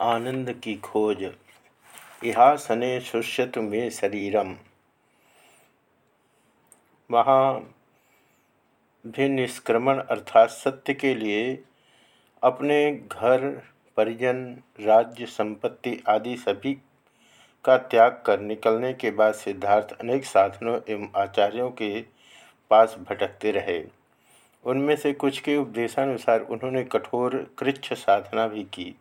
आनंद की खोज। इहासने शुष्यत में शरीरम। वहाँ भी निष्क्रमण अर्थात सत्य के लिए अपने घर, परिजन, राज्य, संपत्ति आदि सभी का त्याग कर निकलने के बाद सिद्धार्थ अनेक साधनों एवं आचार्यों के पास भटकते रहे। उनमें से कुछ के उपदेशानुसार उन्होंने कठोर कृच्छ साधना भी की।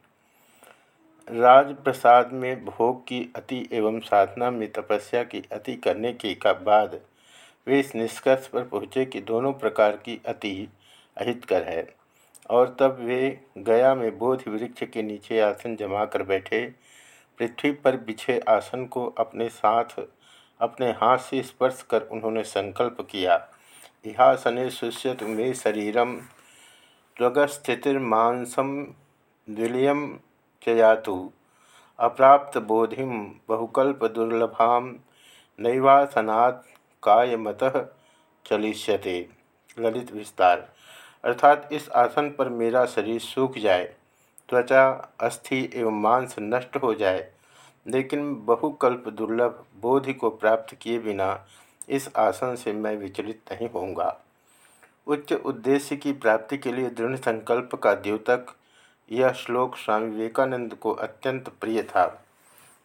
राजप्रसाद में भोग की अति एवं साधना में तपस्या की अति करने के का बाद वे इस निष्कर्ष पर पहुँचे कि दोनों प्रकार की अति अहितकर है। और तब वे गया में बोध वृक्ष के नीचे आसन जमा कर बैठे। पृथ्वी पर बिछे आसन को अपने साथ, अपने हाथ से स्पर्श कर उन्होंने संकल्प किया। इहासने सुष्यत मे शरीरम त्वगस्थितिर्मांसम विलियम चयातु अप्राप्त बोधि बहुकल्प दुर्लभा नैवासनात् कायमत चलिष्यते। ललित विस्तार। अर्थात इस आसन पर मेरा शरीर सूख जाए, त्वचा अस्थि एवं मांस नष्ट हो जाए, लेकिन बहुकल्प दुर्लभ बोधि को प्राप्त किए बिना इस आसन से मैं विचलित नहीं होऊँगा। उच्च उद्देश्य की प्राप्ति के लिए दृढ़ संकल्प का द्योतक यह श्लोक स्वामी विवेकानंद को अत्यंत प्रिय था।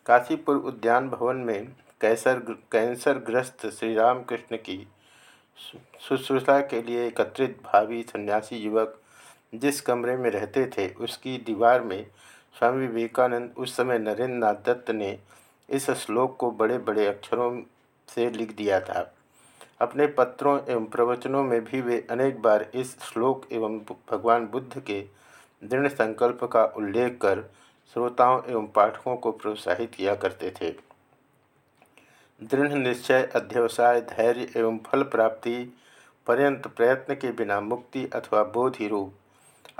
काशीपुर उद्यान भवन में कैसर कैंसर ग्रस्त श्री रामकृष्ण की शुश्रूषा के लिए एकत्रित भावी सन्यासी युवक जिस कमरे में रहते थे, उसकी दीवार में स्वामी विवेकानंद उस समय नरेंद्र नाथ दत्त ने इस श्लोक को बड़े बड़े अक्षरों से लिख दिया था। अपने पत्रों एवं प्रवचनों में भी वे अनेक बार इस श्लोक एवं भगवान बुद्ध के दृढ़ संकल्प का उल्लेख कर श्रोताओं एवं पाठकों को प्रोत्साहित किया करते थे। दृढ़ निश्चय, अध्यवसाय, धैर्य एवं फल प्राप्ति पर्यंत प्रयत्न के बिना मुक्ति अथवा बोध ही रूप।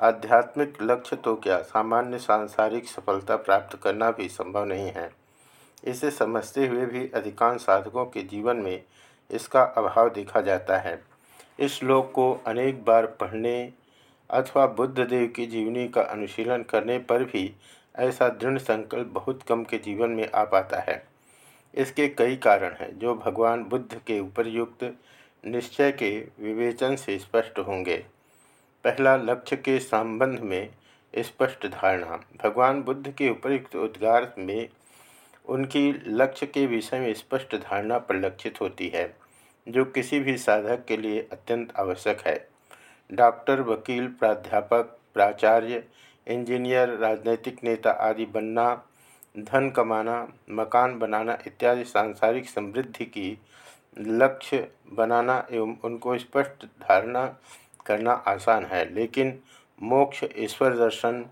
आध्यात्मिक लक्ष्य तो क्या? सामान्य सांसारिक सफलता प्राप्त करना भी संभव नहीं है। इसे समझते हुए भी अधिकांश साधकों के जीवन में इसका अभाव देखा जाता है। इस श्लोक को अनेक बार पढ़ने अथवा बुद्धदेव की जीवनी का अनुशीलन करने पर भी ऐसा दृढ़ संकल्प बहुत कम के जीवन में आ पाता है। इसके कई कारण हैं, जो भगवान बुद्ध के उपरयुक्त निश्चय के विवेचन से स्पष्ट होंगे। पहला, लक्ष्य के संबंध में स्पष्ट धारणा। भगवान बुद्ध के उपयुक्त उद्गार में उनकी लक्ष्य के विषय में स्पष्ट धारणा परिलक्षित होती है, जो किसी भी साधक के लिए अत्यंत आवश्यक है। डॉक्टर, वकील, प्राध्यापक, प्राचार्य, इंजीनियर, राजनैतिक नेता आदि बनना, धन कमाना, मकान बनाना इत्यादि सांसारिक समृद्धि की लक्ष्य बनाना एवं उनको स्पष्ट धारणा करना आसान है। लेकिन मोक्ष, ईश्वर दर्शन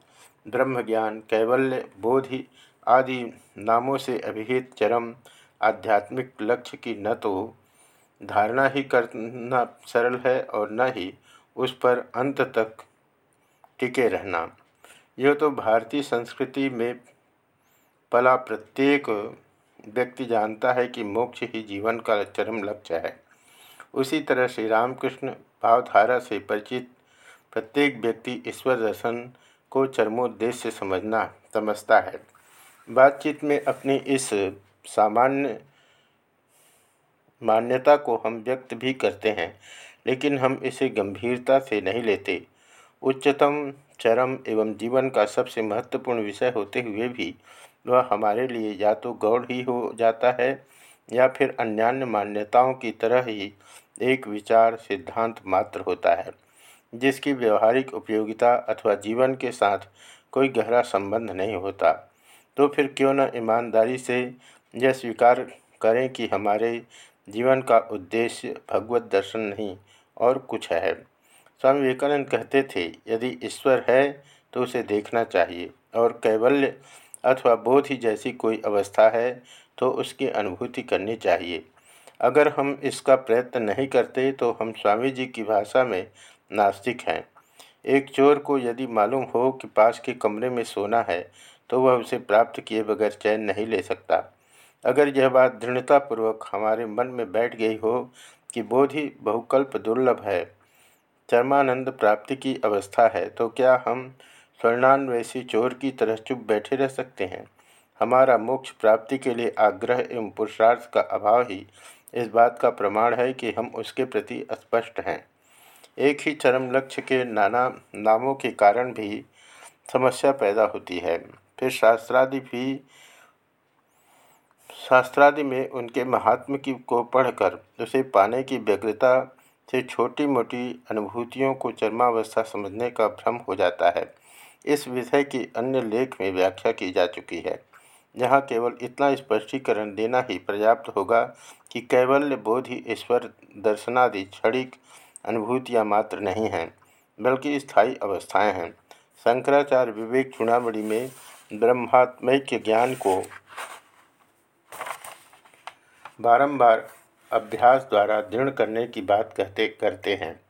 ब्रह्म ज्ञान कैवल्य, बोधि आदि नामों से अभिहित चरम आध्यात्मिक लक्ष्य की न तो धारणा ही करना सरल है और न ही उस पर अंत तक टिके रहना। यह तो भारतीय संस्कृति में पला प्रत्येक व्यक्ति जानता है कि मोक्ष ही जीवन का चरम लक्ष्य है। उसी तरह श्री रामकृष्ण भावधारा से परिचित प्रत्येक व्यक्ति ईश्वर दर्शन को चरमोद्देश्य समझना समझता है। बातचीत में अपनी इस सामान्य मान्यता को हम व्यक्त भी करते हैं। लेकिन हम इसे गंभीरता से नहीं लेते। उच्चतम, चरम एवं जीवन का सबसे महत्वपूर्ण विषय होते हुए भी वह हमारे लिए या तो गौड़ ही हो जाता है या फिर अन्यान्य मान्यताओं की तरह ही एक विचार सिद्धांत मात्र होता है, जिसकी व्यवहारिक उपयोगिता अथवा जीवन के साथ कोई गहरा संबंध नहीं होता। तो फिर क्यों न ईमानदारी से यह स्वीकार करें कि हमारे जीवन का उद्देश्य भगवत दर्शन नहीं और कुछ है। स्वामी विवेकानंद कहते थे, यदि ईश्वर है तो उसे देखना चाहिए। और कैवल्य अथवा बोध ही जैसी कोई अवस्था है तो उसकी अनुभूति करनी चाहिए। अगर हम इसका प्रयत्न नहीं करते तो हम स्वामी जी की भाषा में नास्तिक हैं। एक चोर को यदि मालूम हो कि पास के कमरे में सोना है तो वह उसे प्राप्त किए बगैर चैन नहीं ले सकता। अगर यह बात दृढ़तापूर्वक हमारे मन में बैठ गई हो कि बोधि बहुकल्प दुर्लभ है। चरमानंद प्राप्ति की अवस्था है तो क्या हम स्वर्णान्वेषी चोर की तरह चुप बैठे रह सकते हैं? हमारा मोक्ष प्राप्ति के लिए आग्रह एवं पुरुषार्थ का अभाव ही इस बात का प्रमाण है कि हम उसके प्रति स्पष्ट हैं। एक ही चरम लक्ष्य के नाना नामों के कारण भी समस्या पैदा होती है। फिर शास्त्रादि भी शास्त्रादि में उनके महात्म की को पढ़कर उसे पाने की व्यग्रता से छोटी मोटी अनुभूतियों को चरमावस्था समझने का भ्रम हो जाता है। इस विषय की अन्य लेख में व्याख्या की जा चुकी है। यहाँ केवल इतना स्पष्टीकरण देना ही पर्याप्त होगा कि कैवल्य बोध ही ईश्वर दर्शनादि क्षणिक अनुभूतियाँ मात्र नहीं हैं, बल्कि स्थायी अवस्थाएँ हैं। शंकराचार्य विवेक चुनावड़ी में ब्रह्मात्मैक्य ज्ञान को बारंबार अभ्यास द्वारा दृढ़ करने की बात कहते, करते हैं।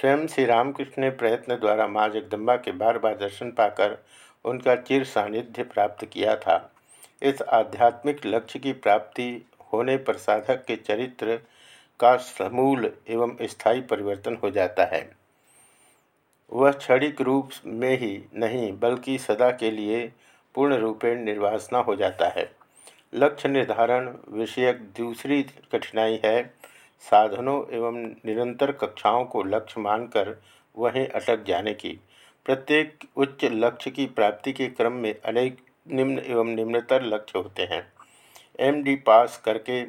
स्वयं श्री रामकृष्ण ने प्रयत्न द्वारा माँ जगदम्बा के बार बार दर्शन पाकर उनका चिर सानिध्य प्राप्त किया था। इस आध्यात्मिक लक्ष्य की प्राप्ति होने पर साधक के चरित्र का समूल एवं स्थायी परिवर्तन हो जाता है। वह क्षणिक रूप में ही नहीं, बल्कि सदा के लिए पूर्ण रूपेण निर्वासना हो जाता है। लक्ष्य निर्धारण विषयक दूसरी कठिनाई है। साधनों एवं निरंतर कक्षाओं को लक्ष्य मानकर वहीं अटक जाने की। प्रत्येक उच्च लक्ष्य की प्राप्ति के क्रम में अनेक निम्न एवं निम्नतर लक्ष्य होते हैं। एमडी पास करके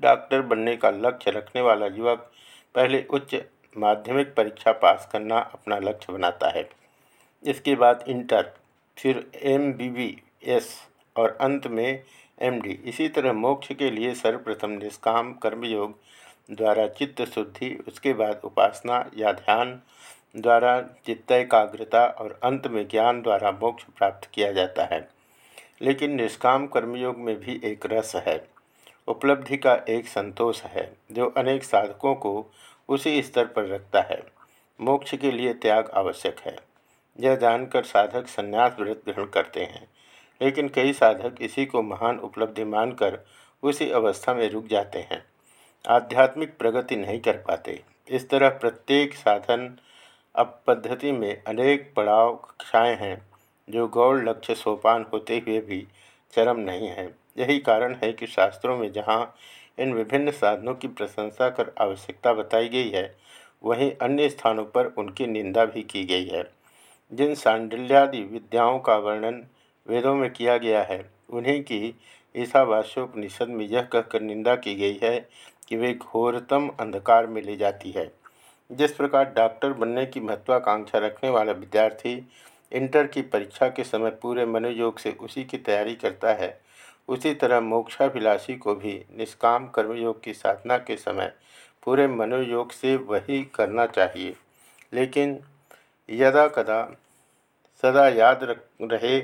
डॉक्टर बनने का लक्ष्य रखने वाला युवक पहले उच्च माध्यमिक परीक्षा पास करना अपना लक्ष्य बनाता है। इसके बाद इंटर, फिर एमबीबीएस और अंत में एमडी इसी तरह मोक्ष के लिए सर्वप्रथम निष्काम कर्मयोग द्वारा चित्त शुद्धि, उसके बाद उपासना या ध्यान द्वारा चित्त एकाग्रता और अंत में ज्ञान द्वारा मोक्ष प्राप्त किया जाता है। लेकिन निष्काम कर्मयोग में भी एक रस है। उपलब्धि का एक संतोष है, जो अनेक साधकों को उसी स्तर पर रखता है। मोक्ष के लिए त्याग आवश्यक है। यह जानकर साधक संन्यास व्रत ग्रहण करते हैं। लेकिन कई साधक इसी को महान उपलब्धि मानकर उसी अवस्था में रुक जाते हैं। आध्यात्मिक प्रगति नहीं कर पाते। इस तरह प्रत्येक साधन अब पद्धति में अनेक पड़ाव कक्षाएँ हैं, जो गौड़ लक्ष्य सोपान होते हुए भी चरम नहीं है। यही कारण है कि शास्त्रों में जहाँ इन विभिन्न साधनों की प्रशंसा कर आवश्यकता बताई गई है, वहीं अन्य स्थानों पर उनकी निंदा भी की गई है। जिन सांडल्यादि विद्याओं का वर्णन वेदों में किया गया है। उन्हीं की ईसावास्योपनिषद में यह कहकर निंदा की गई है कि वे घोरतम अंधकार में ले जाती है। जिस प्रकार डॉक्टर बनने की महत्वाकांक्षा रखने वाला विद्यार्थी इंटर की परीक्षा के समय पूरे मनोयोग से उसी की तैयारी करता है, उसी तरह मोक्षाभिलाषी को भी निष्काम कर्मयोग की साधना के समय पूरे मनोयोग से वही करना चाहिए। लेकिन यदा कदा सदा याद रहे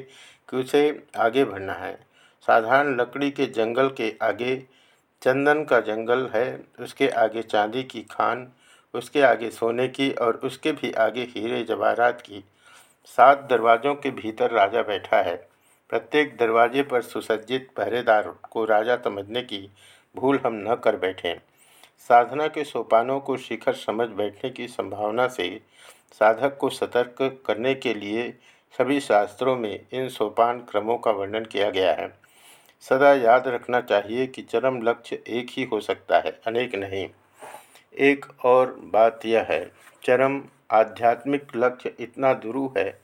कि उसे आगे बढ़ना है। साधारण लकड़ी के जंगल के आगे, चंदन का जंगल है, उसके आगे चांदी की खान, उसके आगे सोने की और उसके भी आगे हीरे जवाहरात की। सात दरवाज़ों के भीतर राजा बैठा है। प्रत्येक दरवाजे पर सुसज्जित पहरेदार को राजा समझने की भूल हम न कर बैठें। साधना के सोपानों को शिखर समझ बैठने की संभावना से साधक को सतर्क करने के लिए सभी शास्त्रों में इन सोपान क्रमों का वर्णन किया गया है। सदा याद रखना चाहिए कि चरम लक्ष्य एक ही हो सकता है, अनेक नहीं। एक और बात यह है, चरम आध्यात्मिक लक्ष्य इतना दुरू है,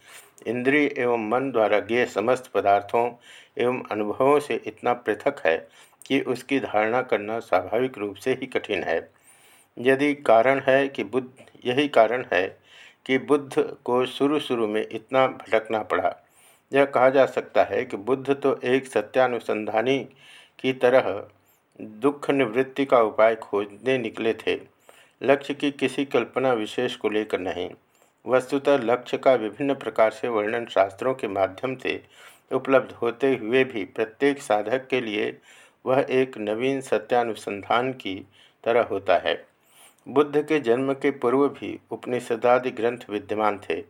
इंद्रिय एवं मन द्वारा गेय समस्त पदार्थों एवं अनुभवों से इतना पृथक है कि उसकी धारणा करना स्वाभाविक रूप से ही कठिन है। यदि कारण है कि बुद्ध, यही कारण है कि बुद्ध को शुरू शुरू में इतना भटकना पड़ा। यह कहा जा सकता है कि बुद्ध तो एक सत्यानुसंधानी की तरह दुख निवृत्ति का उपाय खोजने निकले थे। लक्ष्य की किसी कल्पना विशेष को लेकर नहीं, वस्तुतः लक्ष्य का विभिन्न प्रकार से वर्णन शास्त्रों के माध्यम से उपलब्ध होते हुए भी प्रत्येक साधक के लिए वह एक नवीन सत्यानुसंधान की तरह होता है। बुद्ध के जन्म के पूर्व भी उपनिषदादि ग्रंथ विद्यमान थे।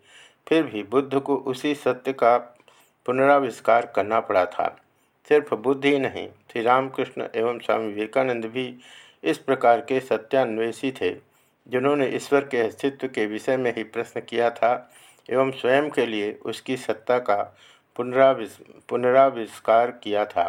फिर भी बुद्ध को उसी सत्य का पुनराविष्कार करना पड़ा था। सिर्फ़ बुद्ध ही नहीं श्री रामकृष्ण एवं स्वामी विवेकानंद भी इस प्रकार के सत्यान्वेषी थे, जिन्होंने ईश्वर के अस्तित्व के विषय में ही प्रश्न किया था एवं स्वयं के लिए उसकी सत्ता का पुनराविष पुनराविष्कार किया था।